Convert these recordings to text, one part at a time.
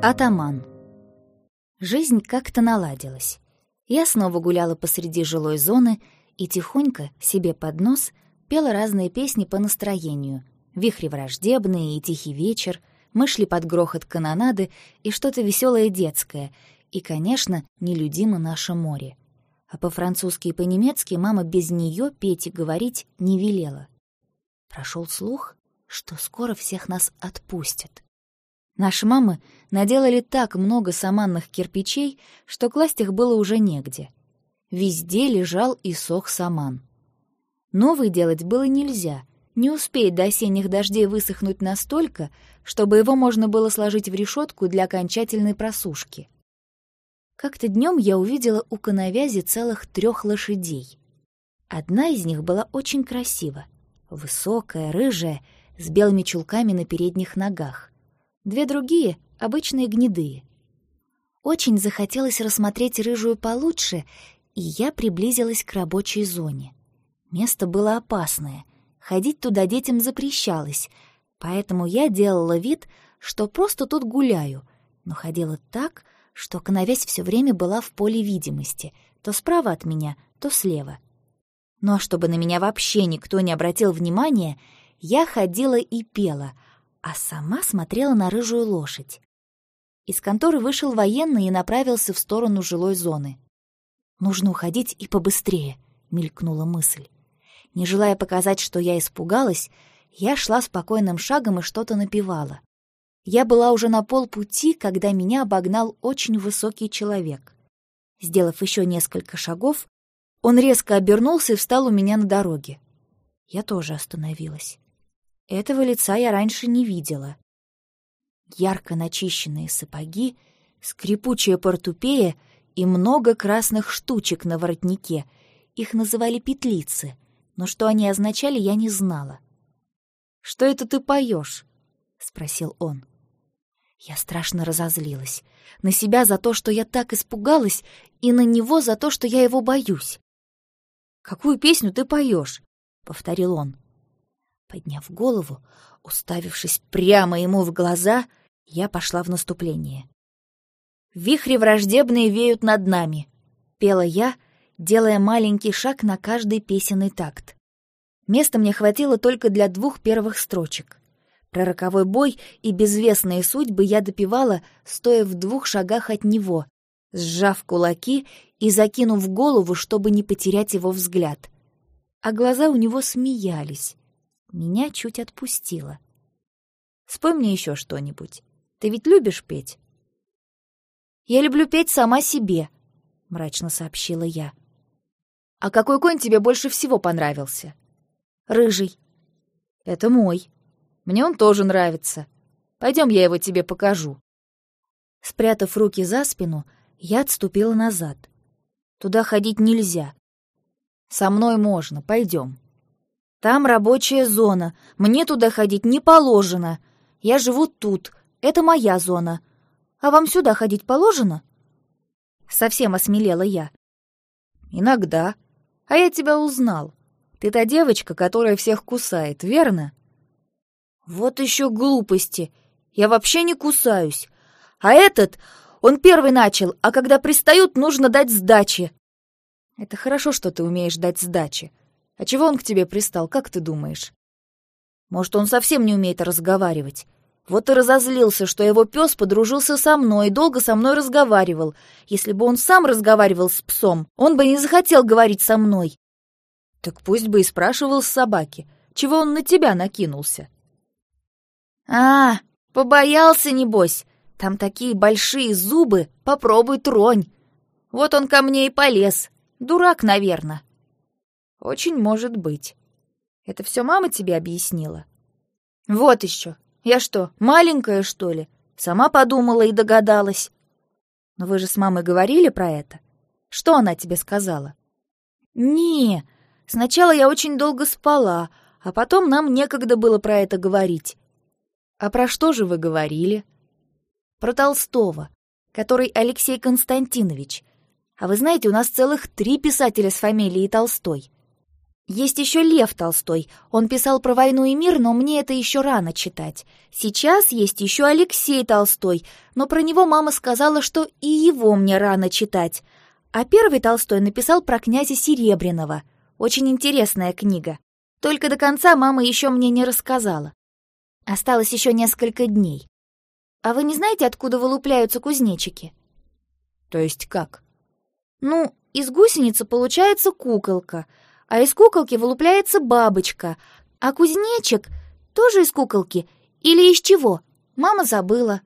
Атаман. Жизнь как-то наладилась. Я снова гуляла посреди жилой зоны и тихонько, себе под нос, пела разные песни по настроению. «Вихри враждебные» и «Тихий вечер», мы шли под грохот канонады и что-то веселое детское, и, конечно, нелюдимо наше море. А по-французски и по-немецки мама без нее петь и говорить не велела. Прошел слух, что скоро всех нас отпустят. Наши мамы наделали так много саманных кирпичей, что класть их было уже негде. Везде лежал и сох саман. Новый делать было нельзя, не успеет до осенних дождей высохнуть настолько, чтобы его можно было сложить в решетку для окончательной просушки. Как-то днем я увидела у коновязи целых трех лошадей. Одна из них была очень красива, высокая, рыжая, с белыми чулками на передних ногах. Две другие — обычные гнедые. Очень захотелось рассмотреть рыжую получше, и я приблизилась к рабочей зоне. Место было опасное, ходить туда детям запрещалось, поэтому я делала вид, что просто тут гуляю, но ходила так, что коновязь все время была в поле видимости, то справа от меня, то слева. Ну а чтобы на меня вообще никто не обратил внимания, я ходила и пела — а сама смотрела на рыжую лошадь. Из конторы вышел военный и направился в сторону жилой зоны. «Нужно уходить и побыстрее», — мелькнула мысль. Не желая показать, что я испугалась, я шла спокойным шагом и что-то напевала. Я была уже на полпути, когда меня обогнал очень высокий человек. Сделав еще несколько шагов, он резко обернулся и встал у меня на дороге. Я тоже остановилась. Этого лица я раньше не видела. Ярко начищенные сапоги, скрипучая портупея и много красных штучек на воротнике. Их называли петлицы, но что они означали, я не знала. «Что это ты поешь? спросил он. Я страшно разозлилась. На себя за то, что я так испугалась, и на него за то, что я его боюсь. «Какую песню ты поешь? повторил он. Подняв голову, уставившись прямо ему в глаза, я пошла в наступление. «Вихри враждебные веют над нами», — пела я, делая маленький шаг на каждый песенный такт. Места мне хватило только для двух первых строчек. Про роковой бой и безвестные судьбы я допевала, стоя в двух шагах от него, сжав кулаки и закинув голову, чтобы не потерять его взгляд. А глаза у него смеялись, меня чуть отпустило. Спой мне еще что-нибудь. Ты ведь любишь петь? Я люблю петь сама себе, мрачно сообщила я. А какой конь тебе больше всего понравился? Рыжий. Это мой. Мне он тоже нравится. Пойдем, я его тебе покажу. Спрятав руки за спину, я отступила назад. Туда ходить нельзя. Со мной можно, пойдем. Там рабочая зона. Мне туда ходить не положено. Я живу тут. Это моя зона. А вам сюда ходить положено? Совсем осмелела я. Иногда. А я тебя узнал. Ты та девочка, которая всех кусает, верно? Вот еще глупости. Я вообще не кусаюсь. А этот, он первый начал, а когда пристают, нужно дать сдачи. Это хорошо, что ты умеешь дать сдачи. А чего он к тебе пристал, как ты думаешь? Может, он совсем не умеет разговаривать? Вот и разозлился, что его пес подружился со мной и долго со мной разговаривал. Если бы он сам разговаривал с псом, он бы не захотел говорить со мной. Так пусть бы и спрашивал с собаки, чего он на тебя накинулся. А, побоялся, небось. Там такие большие зубы, попробуй тронь. Вот он ко мне и полез. Дурак, наверное. Очень может быть. Это все мама тебе объяснила? Вот еще. Я что, маленькая, что ли? Сама подумала и догадалась. Но вы же с мамой говорили про это? Что она тебе сказала? Не, сначала я очень долго спала, а потом нам некогда было про это говорить. А про что же вы говорили? Про Толстого, который Алексей Константинович. А вы знаете, у нас целых три писателя с фамилией Толстой. Есть еще Лев Толстой. Он писал про войну и мир, но мне это еще рано читать. Сейчас есть еще Алексей Толстой, но про него мама сказала, что и его мне рано читать. А первый Толстой написал про князя Серебряного. Очень интересная книга. Только до конца мама еще мне не рассказала. Осталось еще несколько дней. А вы не знаете, откуда вылупляются кузнечики? То есть как? Ну, из гусеницы получается куколка — а из куколки вылупляется бабочка, а кузнечик тоже из куколки или из чего? Мама забыла.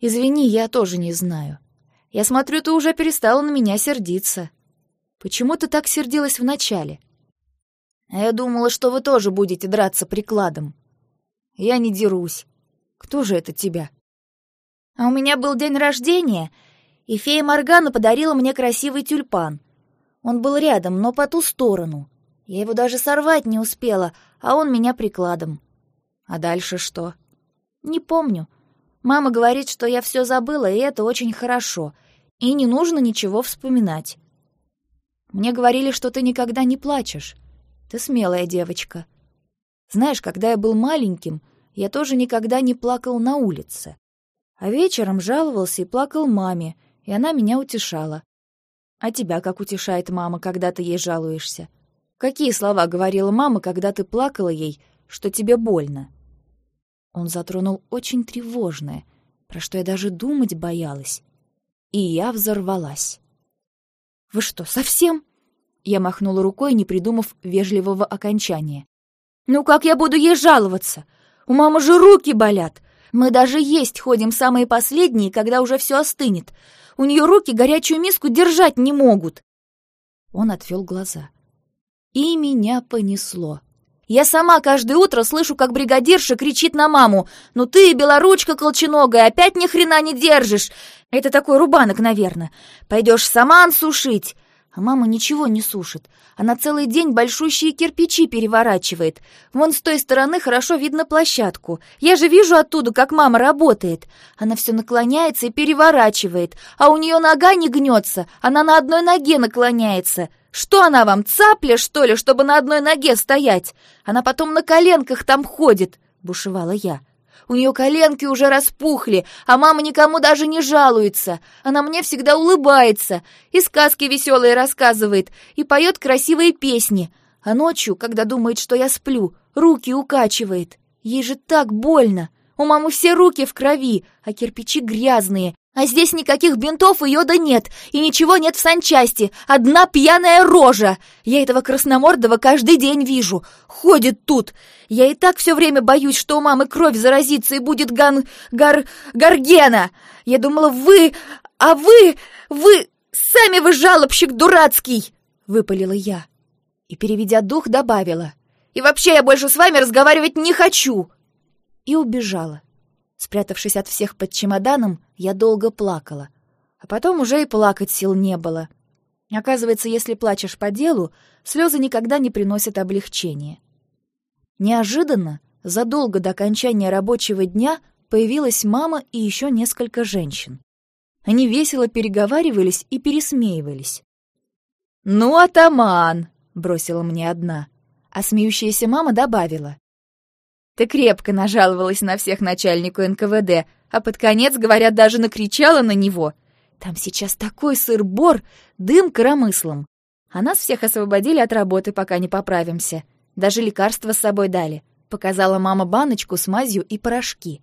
Извини, я тоже не знаю. Я смотрю, ты уже перестала на меня сердиться. Почему ты так сердилась вначале? А я думала, что вы тоже будете драться прикладом. Я не дерусь. Кто же это тебя? А у меня был день рождения, и фея Моргана подарила мне красивый тюльпан — он был рядом, но по ту сторону. Я его даже сорвать не успела, а он меня прикладом. А дальше что? Не помню. Мама говорит, что я все забыла, и это очень хорошо. И не нужно ничего вспоминать. Мне говорили, что ты никогда не плачешь. Ты смелая девочка. Знаешь, когда я был маленьким, я тоже никогда не плакал на улице. А вечером жаловался и плакал маме, и она меня утешала. А тебя как утешает мама, когда ты ей жалуешься? Какие слова говорила мама, когда ты плакала ей, что тебе больно? Он затронул очень тревожное, про что я даже думать боялась. И я взорвалась. «Вы что, совсем?» Я махнула рукой, не придумав вежливого окончания. «Ну как я буду ей жаловаться? У мамы же руки болят. Мы даже есть ходим самые последние, когда уже все остынет. У нее руки горячую миску держать не могут. Он отвел глаза. И меня понесло. Я сама каждое утро слышу, как бригадирша кричит на маму. «Ну ты, белоручка колченогая, опять ни хрена не держишь!» Это такой рубанок, наверное. Пойдешь саман сушить. А мама ничего не сушит. Она целый день большущие кирпичи переворачивает. Вон с той стороны хорошо видно площадку. Я же вижу оттуда, как мама работает. Она все наклоняется и переворачивает. А у нее нога не гнется. Она на одной ноге наклоняется. Что она вам, цапля, что ли, чтобы на одной ноге стоять? Она потом на коленках там ходит, бушевала я. У нее коленки уже распухли, а мама никому даже не жалуется. Она мне всегда улыбается, и сказки веселые рассказывает, и поет красивые песни. А ночью, когда думает, что я сплю, руки укачивает. Ей же так больно. У мамы все руки в крови, а кирпичи грязные, а здесь никаких бинтов и йода нет, и ничего нет в санчасти. Одна пьяная рожа. Я этого красномордого каждый день вижу. Ходит тут. Я и так все время боюсь, что у мамы кровь заразится и будет ган... гар... гаргена. Я думала, вы... А вы... вы... сами вы жалобщик дурацкий!» — выпалила я. И, переведя дух, добавила. «И вообще я больше с вами разговаривать не хочу!» И убежала. Спрятавшись от всех под чемоданом, я долго плакала. А потом уже и плакать сил не было. Оказывается, если плачешь по делу, слезы никогда не приносят облегчения. Неожиданно, задолго до окончания рабочего дня, появилась мама и еще несколько женщин. Они весело переговаривались и пересмеивались. «Ну, атаман!» — бросила мне одна, а смеющаяся мама добавила. Ты крепко нажаловалась на всех начальнику НКВД, а под конец, говорят, даже накричала на него. Там сейчас такой сыр-бор, дым коромыслом. А нас всех освободили от работы, пока не поправимся. Даже лекарства с собой дали. Показала мама баночку с мазью и порошки.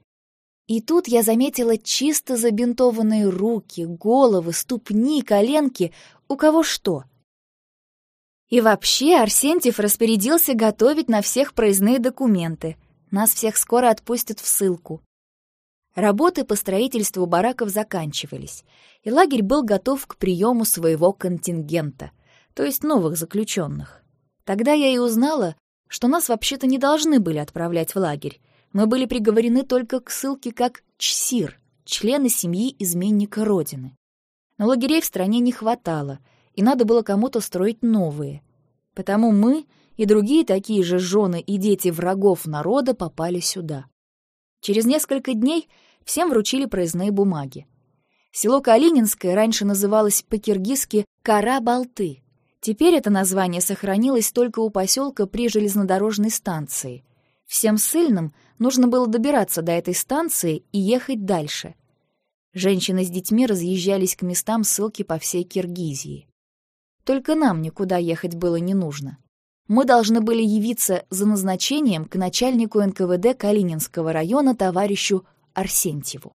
И тут я заметила чисто забинтованные руки, головы, ступни, коленки, у кого что. И вообще Арсентьев распорядился готовить на всех проездные документы — нас всех скоро отпустят в ссылку. Работы по строительству бараков заканчивались, и лагерь был готов к приему своего контингента, то есть новых заключенных. Тогда я и узнала, что нас вообще-то не должны были отправлять в лагерь. Мы были приговорены только к ссылке как ЧСИР, члены семьи изменника Родины. Но лагерей в стране не хватало, и надо было кому-то строить новые. Потому мы и другие такие же жены и дети врагов народа попали сюда. Через несколько дней всем вручили проездные бумаги. Село Калининское раньше называлось по-киргизски Кара-Балты. Теперь это название сохранилось только у поселка при железнодорожной станции. Всем ссыльным нужно было добираться до этой станции и ехать дальше. Женщины с детьми разъезжались к местам ссылки по всей Киргизии. Только нам никуда ехать было не нужно. Мы должны были явиться за назначением к начальнику НКВД Калининского района товарищу Арсентьеву.